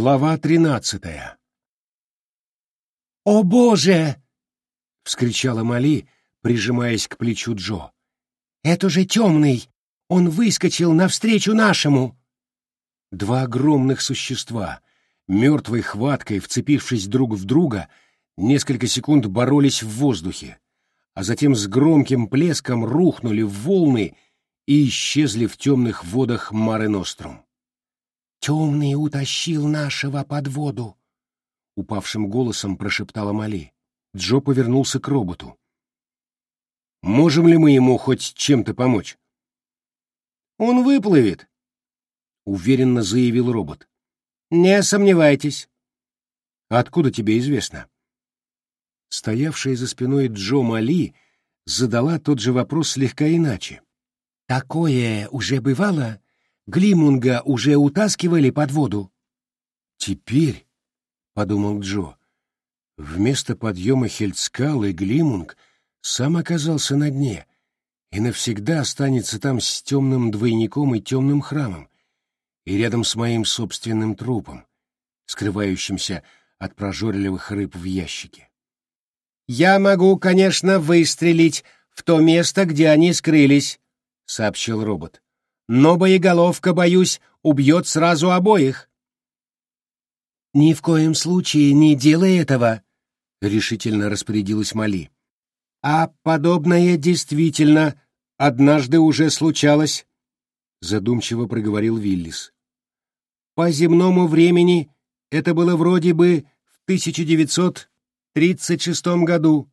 Глава тринадцатая. «О, Боже!» — вскричала Мали, прижимаясь к плечу Джо. «Это же темный! Он выскочил навстречу нашему!» Два огромных существа, мертвой хваткой вцепившись друг в друга, несколько секунд боролись в воздухе, а затем с громким плеском рухнули в волны и исчезли в темных водах Маре Нострум. «Темный утащил нашего под воду», — упавшим голосом прошептала Мали. Джо повернулся к роботу. «Можем ли мы ему хоть чем-то помочь?» «Он выплывет», — уверенно заявил робот. «Не сомневайтесь». «Откуда тебе известно?» Стоявшая за спиной Джо Мали задала тот же вопрос слегка иначе. «Такое уже бывало? Глимунга уже утаскивали под воду?» «Теперь», — подумал Джо, — «вместо подъема Хельцкалы Глимунг сам оказался на дне и навсегда останется там с темным двойником и темным храмом, и рядом с моим собственным трупом, скрывающимся от прожорливых рыб в ящике. «Я могу, конечно, выстрелить в то место, где они скрылись», — сообщил робот. «Но боеголовка, боюсь, убьет сразу обоих». «Ни в коем случае не делай этого», — решительно распорядилась Мали. «А подобное действительно однажды уже случалось», — задумчиво проговорил Виллис. «По земному времени это было вроде бы в 1900 1936 году,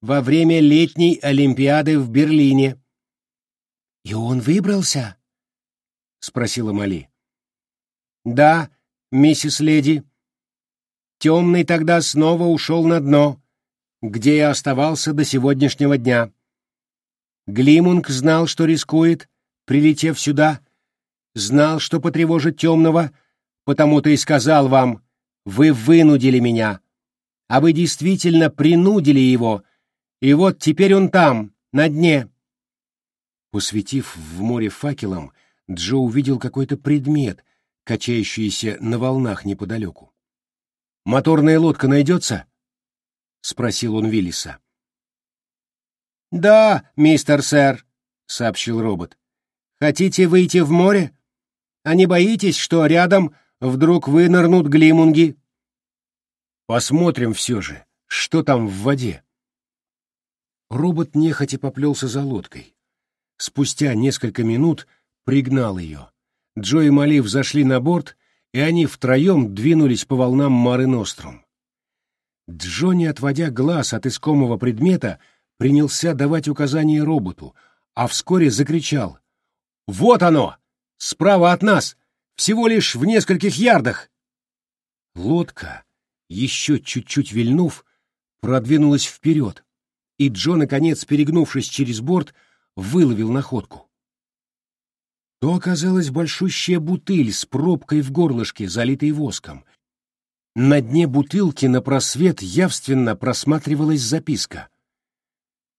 во время летней Олимпиады в Берлине. «И он выбрался?» — спросила Мали. «Да, миссис Леди. Темный тогда снова ушел на дно, где и оставался до сегодняшнего дня. Глимунг знал, что рискует, прилетев сюда, знал, что потревожит темного, потому-то и сказал вам, вы вынудили меня» а вы действительно принудили его, и вот теперь он там, на дне. Посветив в море факелом, Джо увидел какой-то предмет, качающийся на волнах неподалеку. «Моторная лодка найдется?» — спросил он Виллиса. «Да, мистер сэр», — сообщил робот. «Хотите выйти в море? А не боитесь, что рядом вдруг вынырнут глимунги?» Посмотрим все же, что там в воде. Робот нехотя поплелся за лодкой. Спустя несколько минут пригнал ее. Джо и Малив зашли на борт, и они втроем двинулись по волнам Мары Нострум. Джо, не отводя глаз от искомого предмета, принялся давать указания роботу, а вскоре закричал. «Вот оно! Справа от нас! Всего лишь в нескольких ярдах!» Лодка, еще чуть-чуть вильнув, продвинулась вперед, и Джо, наконец, перегнувшись через борт, выловил находку. То оказалась большущая бутыль с пробкой в горлышке, залитой воском. На дне бутылки на просвет явственно просматривалась записка.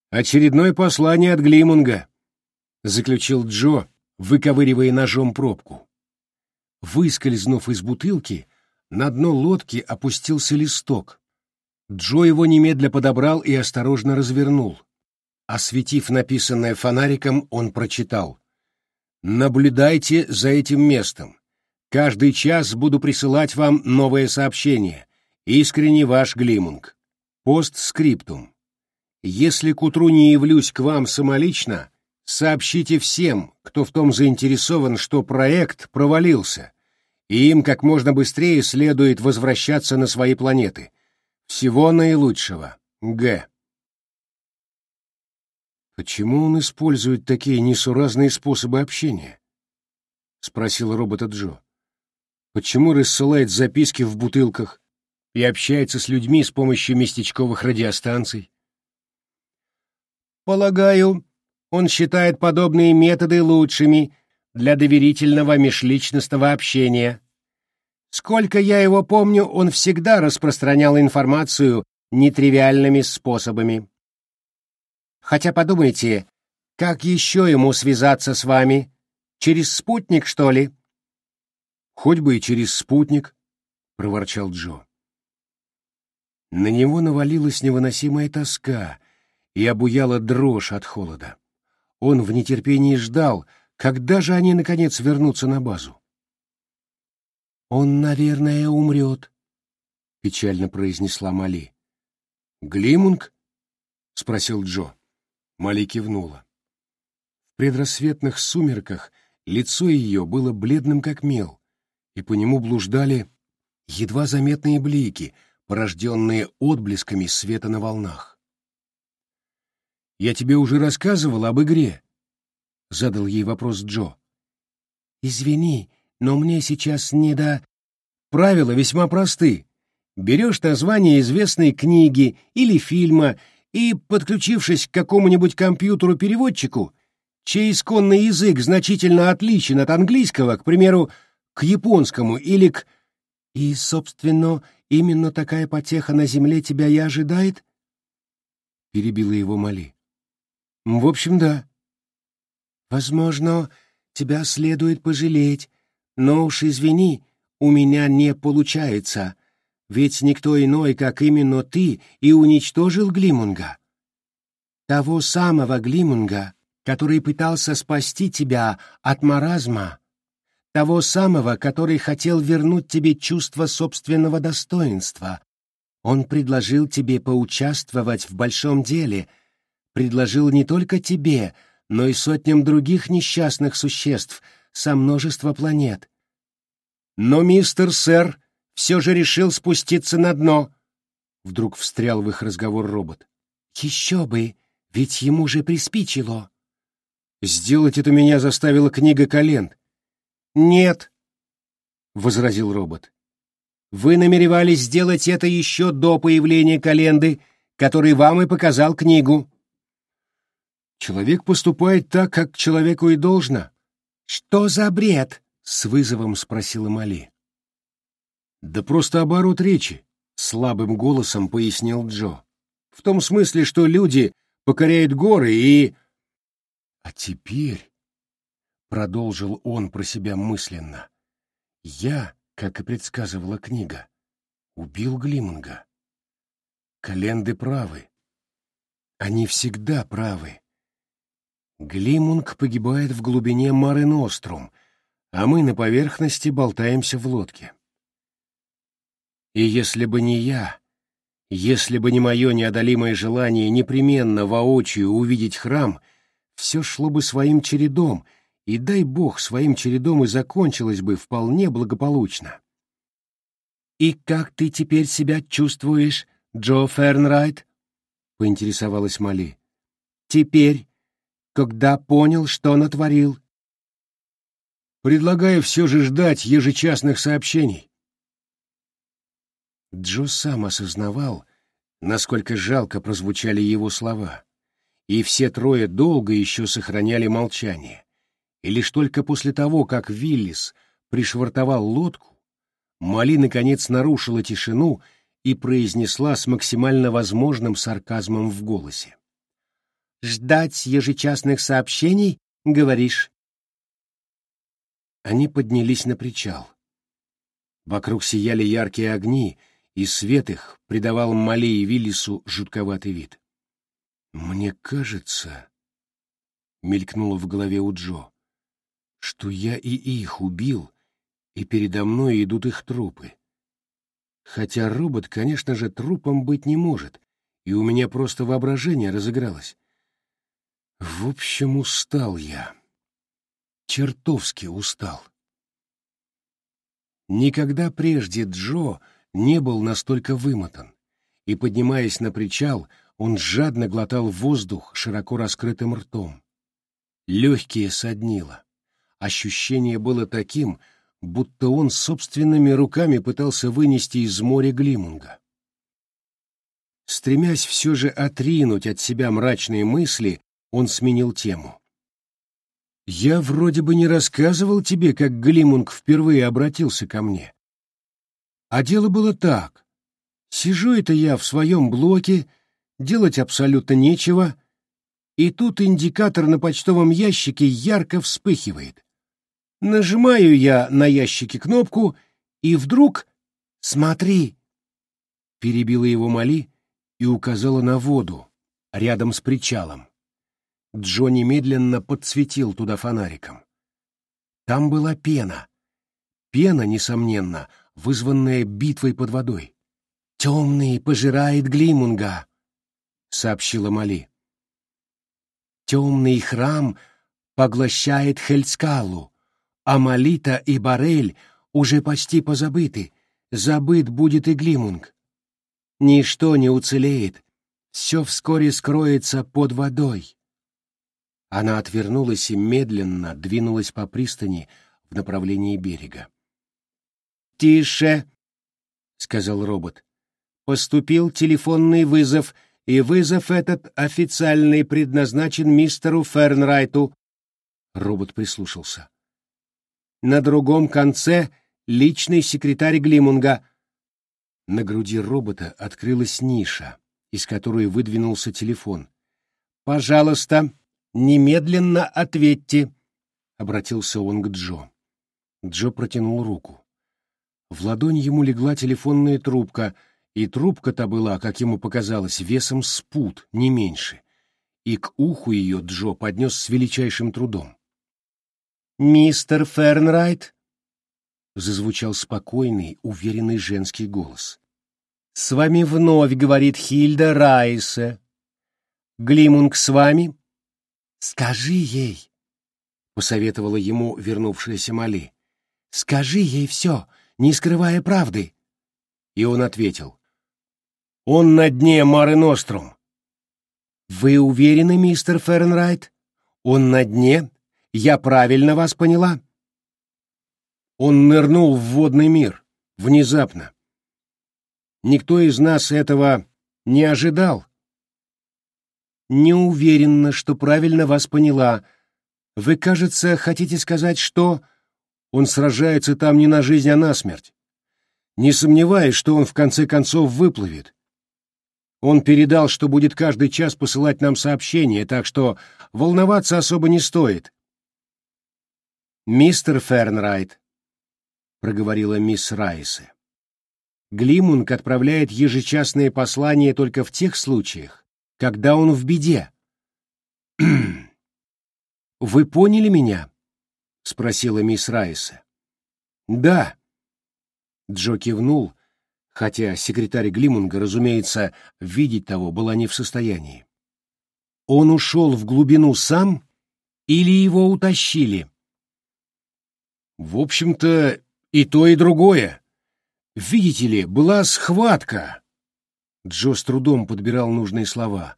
«Очередное послание от Глимунга», — заключил Джо, выковыривая ножом пробку. Выскользнув из бутылки, на дно лодки опустился листок. Джо его немедля подобрал и осторожно развернул. Осветив написанное фонариком, он прочитал. «Наблюдайте за этим местом. Каждый час буду присылать вам новое сообщение. Искренне ваш Глимунг. Постскриптум. Если к утру не явлюсь к вам самолично, сообщите всем, кто в том заинтересован, что проект провалился» и им как можно быстрее следует возвращаться на свои планеты. Всего наилучшего. Г. «Почему он использует такие несуразные способы общения?» — спросил робота Джо. «Почему рассылает записки в бутылках и общается с людьми с помощью местечковых радиостанций?» «Полагаю, он считает подобные методы лучшими для доверительного межличностного общения. Сколько я его помню, он всегда распространял информацию нетривиальными способами. Хотя подумайте, как еще ему связаться с вами? Через спутник, что ли? Хоть бы и через спутник, проворчал Джо. На него навалилась невыносимая тоска и обуяла дрожь от холода. Он в нетерпении ждал, когда же они, наконец, вернутся на базу. «Он, наверное, умрет», — печально произнесла Мали. «Глимунг?» — спросил Джо. Мали кивнула. В предрассветных сумерках лицо ее было бледным как мел, и по нему блуждали едва заметные блики, порожденные отблесками света на волнах. «Я тебе уже рассказывал об игре», — задал ей вопрос Джо. «Извини, но мне сейчас не до...» Правила весьма просты. Берешь название известной книги или фильма и, подключившись к какому-нибудь компьютеру-переводчику, чей исконный язык значительно отличен от английского, к примеру, к японскому или к... И, собственно, именно такая потеха на земле тебя и ожидает? Перебила его Мали. В общем, да. Возможно, тебя следует пожалеть, но уж извини, у меня не получается, ведь никто иной, как именно ты, и уничтожил Глимунга. Того самого Глимунга, который пытался спасти тебя от маразма, того самого, который хотел вернуть тебе чувство собственного достоинства. Он предложил тебе поучаствовать в большом деле, предложил не только тебе, но и сотням других несчастных существ со множества планет. Но мистер Сэр все же решил спуститься на дно. Вдруг встрял в их разговор робот. Еще бы, ведь ему же приспичило. Сделать это меня заставила книга Календ. Нет, — возразил робот. Вы намеревались сделать это еще до появления Календы, который вам и показал книгу. Человек поступает так, как человеку и должно. Что за бред? с вызовом спросила Мали. Да просто оборот речи, слабым голосом пояснил Джо. В том смысле, что люди покоряют горы и А теперь, продолжил он про себя мысленно, я, как и предсказывала книга, убил Глимунга. Календы правы. Они всегда правы. Глимунг погибает в глубине Мары Нострум, а мы на поверхности болтаемся в лодке. И если бы не я, если бы не мое неодолимое желание непременно воочию увидеть храм, все шло бы своим чередом, и, дай бог, своим чередом и закончилось бы вполне благополучно. «И как ты теперь себя чувствуешь, Джо Фернрайт?» — поинтересовалась Мали. «Теперь, когда понял, что натворил?» Предлагаю все же ждать ежечасных сообщений. Джо сам осознавал, насколько жалко прозвучали его слова, и все трое долго еще сохраняли молчание. И лишь только после того, как Виллис пришвартовал лодку, Мали наконец нарушила тишину и произнесла с максимально возможным сарказмом в голосе. «Ждать ежечасных сообщений, говоришь?» Они поднялись на причал. Вокруг сияли яркие огни, и свет их придавал Мале и Виллису жутковатый вид. «Мне кажется...» — мелькнуло в голове у Джо, — что я и их убил, и передо мной идут их трупы. Хотя робот, конечно же, трупом быть не может, и у меня просто воображение разыгралось. В общем, устал я чертовски устал. Никогда прежде Джо не был настолько вымотан, и, поднимаясь на причал, он жадно глотал воздух широко раскрытым ртом. Легкие соднило. Ощущение было таким, будто он собственными руками пытался вынести из моря Глимунга. Стремясь все же отринуть от себя мрачные мысли, он сменил тему. Я вроде бы не рассказывал тебе, как Глимунг впервые обратился ко мне. А дело было так. Сижу это я в своем блоке, делать абсолютно нечего, и тут индикатор на почтовом ящике ярко вспыхивает. Нажимаю я на ящике кнопку, и вдруг Смотри!» Перебила его Мали и указала на воду, рядом с причалом. Джо немедленно подсветил туда фонариком. Там была пена. Пена, несомненно, вызванная битвой под водой. «Темный пожирает Глимунга», — сообщила Мали. «Темный храм поглощает Хельскалу, а Малита и Барель уже почти позабыты. Забыт будет и Глимунг. Ничто не уцелеет, все вскоре скроется под водой». Она отвернулась и медленно двинулась по пристани в направлении берега. «Тише!» — сказал робот. «Поступил телефонный вызов, и вызов этот официальный предназначен мистеру Фернрайту». Робот прислушался. «На другом конце личный секретарь Глимунга». На груди робота открылась ниша, из которой выдвинулся телефон. «Пожалуйста, немедленно ответьте», — обратился он к Джо. Джо протянул руку. В ладонь ему легла телефонная трубка, и трубка-то была, как ему показалось, весом спут, не меньше. И к уху ее Джо поднес с величайшим трудом. «Мистер Фернрайт?» — зазвучал спокойный, уверенный женский голос. «С вами вновь говорит Хильда Райсе. Глимунг с вами?» «Скажи ей», — посоветовала ему вернувшаяся Мали. «Скажи ей все, не скрывая правды. И он ответил. Он на дне Мары Нострум. Вы уверены, мистер Фернрайт? Он на дне? Я правильно вас поняла? Он нырнул в водный мир, внезапно. Никто из нас этого не ожидал. Не уверена, что правильно вас поняла. Вы, кажется, хотите сказать, что... Он сражается там не на жизнь, а на смерть. Не сомневаюсь, что он в конце концов выплывет. Он передал, что будет каждый час посылать нам сообщения, так что волноваться особо не стоит. «Мистер Фернрайт», — проговорила мисс Райсе, — «Глимунг отправляет ежечасные послания только в тех случаях, когда он в беде». «Вы поняли меня?» — спросила мисс Райса. «Да». Джо кивнул, хотя секретарь Глимунга, разумеется, видеть того была не в состоянии. «Он ушел в глубину сам или его утащили?» «В общем-то, и то, и другое. Видите ли, была схватка». Джо с трудом подбирал нужные слова.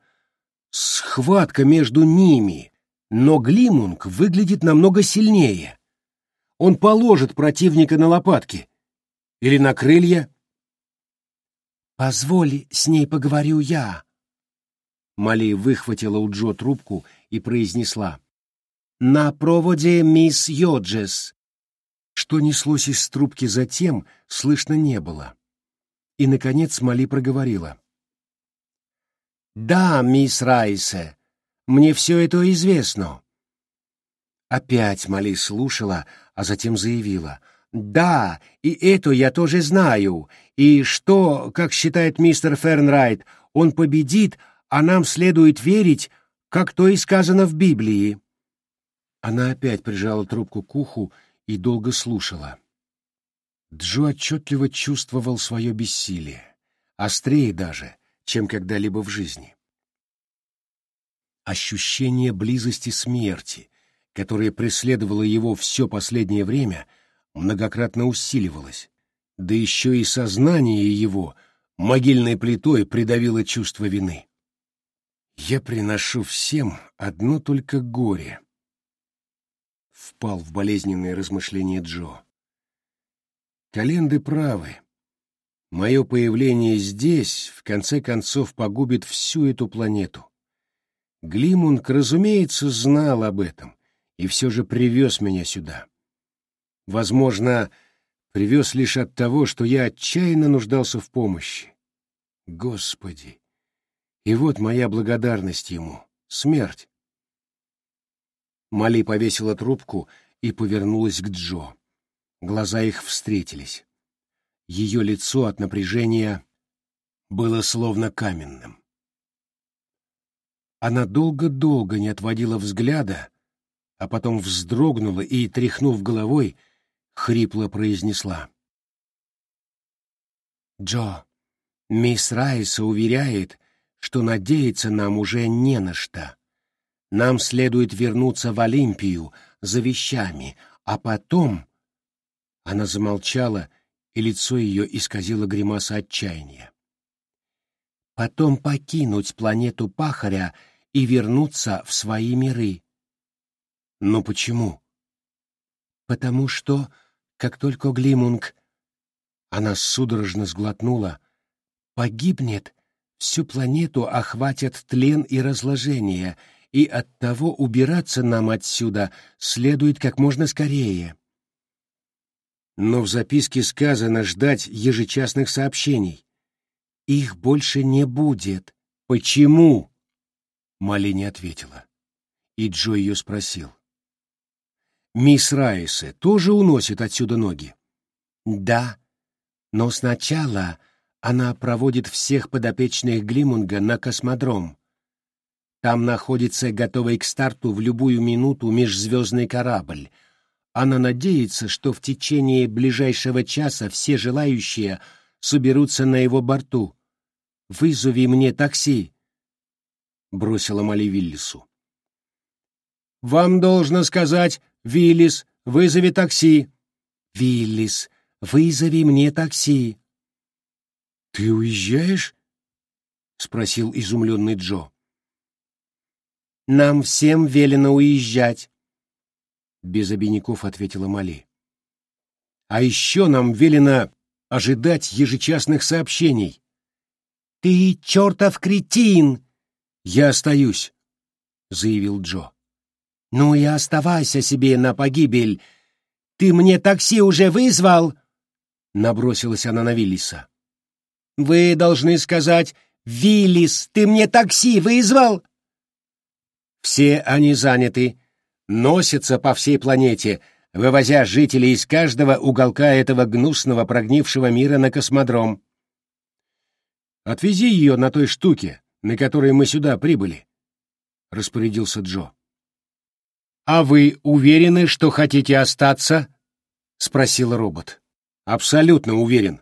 «Схватка между ними, но Глимунг выглядит намного сильнее. Он положит противника на лопатки. Или на крылья. «Позволь, с ней поговорю я». Мали выхватила у Джо трубку и произнесла. «На проводе мисс Йоджес». Что неслось из трубки затем, слышно не было. И, наконец, Мали проговорила. «Да, мисс Райсе, мне все это известно». Опять Мали слушала, а затем заявила. «Да, и это я тоже знаю. И что, как считает мистер Фернрайт, он победит, а нам следует верить, как то и сказано в Библии». Она опять прижала трубку к уху и долго слушала. Джо отчетливо чувствовал свое бессилие, острее даже, чем когда-либо в жизни. Ощущение близости смерти, которое преследовало его все последнее время, многократно усиливалось, да еще и сознание его могильной плитой придавило чувство вины. «Я приношу всем одно только горе», — впал в болезненные размышления Джо. «Календы правы. Мое появление здесь, в конце концов, погубит всю эту планету. Глимунг, разумеется, знал об этом и все же привез меня сюда. Возможно, привез лишь от того, что я отчаянно нуждался в помощи. Господи! И вот моя благодарность ему — смерть. Мали повесила трубку и повернулась к Джо. Глаза их встретились. Ее лицо от напряжения было словно каменным. Она долго-долго не отводила взгляда, а потом вздрогнула и, тряхнув головой, хрипло произнесла. «Джо, мисс Райса уверяет, что надеяться нам уже не на что. Нам следует вернуться в Олимпию за вещами, а потом...» Она замолчала, и лицо ее исказило гримаса отчаяния. «Потом покинуть планету Пахаря и вернуться в свои миры». «Но почему?» «Потому что, как только Глимунг...» Она судорожно сглотнула. «Погибнет, всю планету охватят тлен и разложение, и оттого убираться нам отсюда следует как можно скорее. Но в записке сказано ждать ежечасных сообщений. Их больше не будет. Почему? Мали не ответила. И Джо ее спросил. Мисс Райсе тоже уносит отсюда ноги? Да, но сначала она проводит всех подопечных Глимунга на космодром. Там находится готовый к старту в любую минуту межзвездный корабль. Она надеется, что в течение ближайшего часа все желающие соберутся на его борту. «Вызови мне такси», — бросила Мали Виллису. «Вам должно сказать, Виллис, вызови такси». «Виллис, вызови мне такси», «Ты уезжаешь?» — спросил изумленный Джо. «Нам всем велено уезжать», — без обиняков ответила Мали. «А еще нам велено ожидать ежечасных сообщений». «Ты чертов кретин!» «Я остаюсь», — заявил Джо. «Ну и оставайся себе на погибель. Ты мне такси уже вызвал?» Набросилась она на Виллиса. Вы должны сказать «Виллис, ты мне такси вызвал?» Все они заняты, носятся по всей планете, вывозя жителей из каждого уголка этого гнусного прогнившего мира на космодром. «Отвези ее на той штуке, на которой мы сюда прибыли», — распорядился Джо. «А вы уверены, что хотите остаться?» — спросил робот. «Абсолютно уверен»,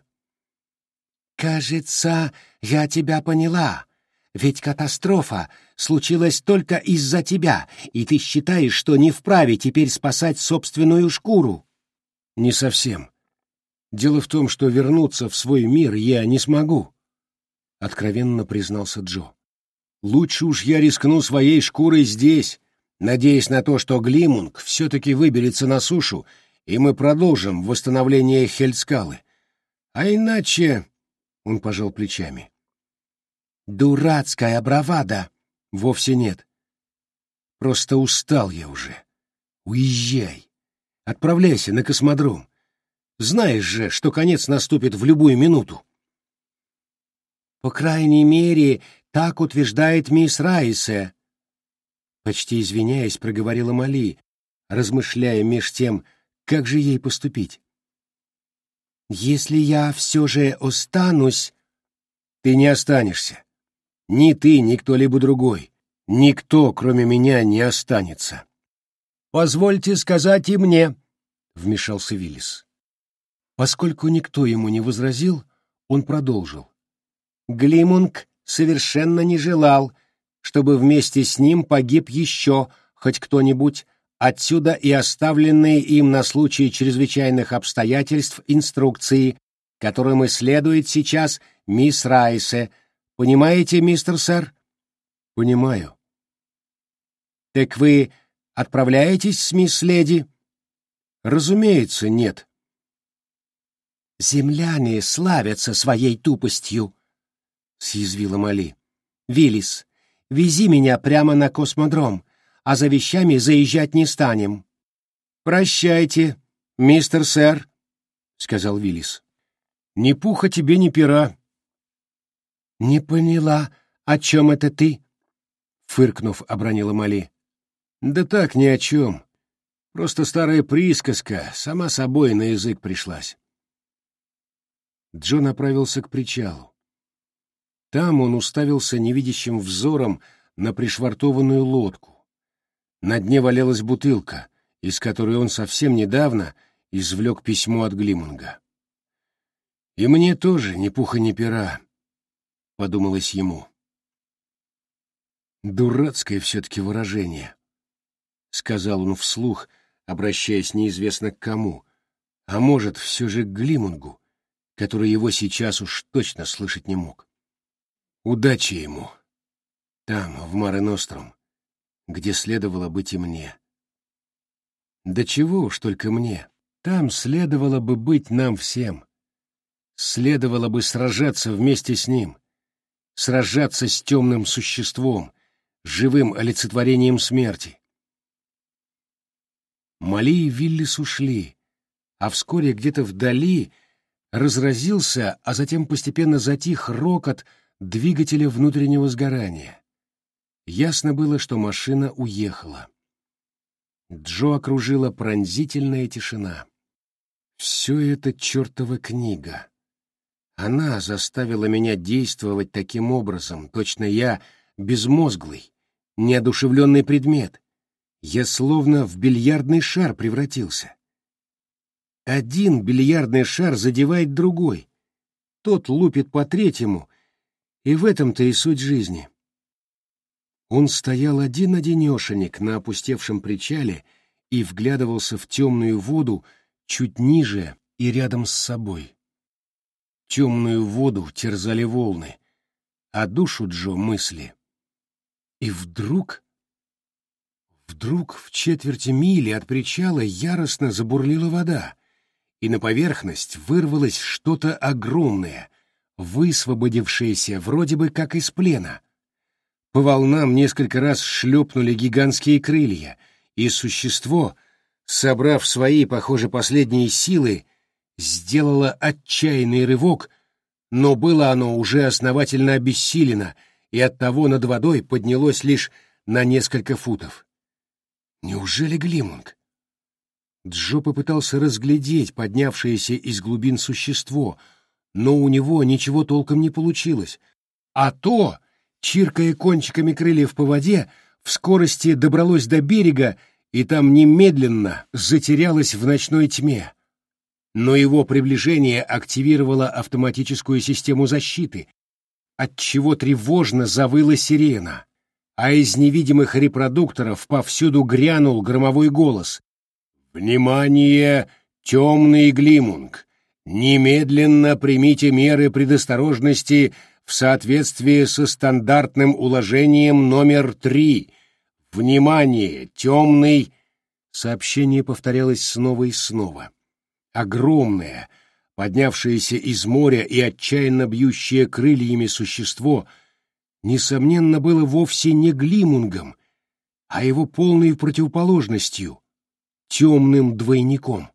«Кажется, я тебя поняла. Ведь катастрофа случилась только из-за тебя, и ты считаешь, что не вправе теперь спасать собственную шкуру». «Не совсем. Дело в том, что вернуться в свой мир я не смогу», — откровенно признался Джо. «Лучше уж я рискну своей шкурой здесь, надеясь на то, что Глимунг все-таки выберется на сушу, и мы продолжим восстановление Хельскалы. А иначе он пожал плечами. «Дурацкая бравада!» «Вовсе нет. Просто устал я уже. Уезжай. Отправляйся на космодром. Знаешь же, что конец наступит в любую минуту». «По крайней мере, так утверждает мисс Райсе», почти извиняясь, проговорила Мали, размышляя меж тем, как же ей поступить. Если я все же останусь... Ты не останешься. Ни ты, ни кто-либо другой. Никто, кроме меня, не останется. Позвольте сказать и мне, — вмешался Виллис. Поскольку никто ему не возразил, он продолжил. Глимунг совершенно не желал, чтобы вместе с ним погиб еще хоть кто-нибудь, Отсюда и оставленные им на случай чрезвычайных обстоятельств инструкции, которым и следует сейчас мисс Райсе. Понимаете, мистер сэр? Понимаю. Так вы отправляетесь с мисс Леди? Разумеется, нет. Земляне славятся своей тупостью, съязвила Мали. Виллис, вези меня прямо на космодром а за вещами заезжать не станем. «Прощайте, мистер сэр», — сказал Виллис. «Ни пуха тебе, ни пера». «Не поняла, о чем это ты?» — фыркнув, обронила Мали. «Да так, ни о чем. Просто старая присказка, сама собой на язык пришлась». Джо направился к причалу. Там он уставился невидящим взором на пришвартованную лодку. На дне валялась бутылка, из которой он совсем недавно извлек письмо от Глимунга. «И мне тоже ни пуха ни пера», — подумалось ему. «Дурацкое все-таки выражение», — сказал он вслух, обращаясь неизвестно к кому, а может, все же к Глимунгу, который его сейчас уж точно слышать не мог. Удачи ему. Там, в Маре Ностром, где следовало быть и мне. Да чего уж только мне. Там следовало бы быть нам всем. Следовало бы сражаться вместе с ним. Сражаться с темным существом, живым олицетворением смерти. Мали и Виллис ушли, а вскоре где-то вдали разразился, а затем постепенно затих рокот двигателя внутреннего сгорания. Ясно было, что машина уехала. Джо окружила пронзительная тишина. Все это чертова книга. Она заставила меня действовать таким образом, точно я безмозглый, неодушевленный предмет. Я словно в бильярдный шар превратился. Один бильярдный шар задевает другой. Тот лупит по третьему, и в этом-то и суть жизни. Он стоял один-одинешенек на опустевшем причале и вглядывался в темную воду чуть ниже и рядом с собой. Темную воду терзали волны, а душу Джо мысли. И вдруг... Вдруг в четверти мили от причала яростно забурлила вода, и на поверхность вырвалось что-то огромное, высвободившееся вроде бы как из плена. По волнам несколько раз шлепнули гигантские крылья, и существо, собрав свои, похоже, последние силы, сделало отчаянный рывок, но было оно уже основательно обессилено, и оттого над водой поднялось лишь на несколько футов. Неужели Глимунг? Джо попытался разглядеть поднявшееся из глубин существо, но у него ничего толком не получилось. А то, чиркая кончиками крыльев по воде, в скорости добралось до берега и там немедленно затерялось в ночной тьме. Но его приближение активировало автоматическую систему защиты, отчего тревожно завыла сирена, а из невидимых репродукторов повсюду грянул громовой голос. «Внимание, темный глимунг! Немедленно примите меры предосторожности в соответствии со стандартным уложением номер три. Внимание, темный...» Сообщение повторялось снова и снова. Огромное, поднявшееся из моря и отчаянно бьющее крыльями существо, несомненно, было вовсе не глимунгом, а его полной противоположностью — темным двойником.